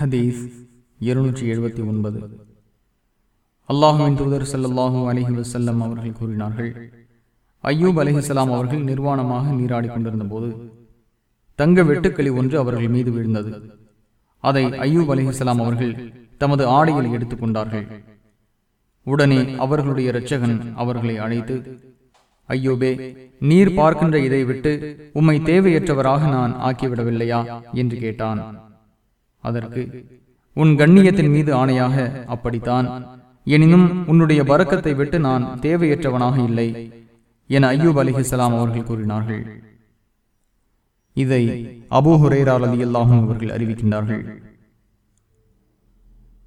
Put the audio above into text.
ஹதீஸ் இருநூற்றி எழுபத்தி ஒன்பது. அல்லாஹுவின் தூதர் ஸல்லல்லாஹு அலைஹி வஸல்லம் அவர்கள் கூறினார்கள் ஐயூப் அலைஹிஸ்ஸலாம் அவர்கள் நிர்வாணமாக நீராடி கொண்டிருந்த போது தங்க வெட்டுக்களி ஒன்று அவர்கள் மீது விழுந்தது. அதை ஐயூப் அலைஹிஸ்ஸலாம் அவர்கள் தமது ஆடையில் எடுத்துக் கொண்டார்கள். உடனே அவர்களுடைய இரட்சகன் அவர்களை அழைத்து ஐயோபே நீர் பார்க்கின்ற இதை விட்டு உம்மை தேவையற்றவராக நான் ஆக்கிவிடவில்லையா? என்று கேட்டான். அதற்கு உன் கண்ணியத்தின் மீது ஆணையாக அப்படித்தான். எனினும் உன்னுடைய பறக்கத்தை விட்டு நான் தேவையற்றவனாக இல்லை என ஐயூப் அலிஹிசலாம் அவர்கள் கூறினார்கள். இதை அபூ ஹுரேரா அலி அல்லாஹும் அவர்கள் அறிவிக்கின்றார்கள்.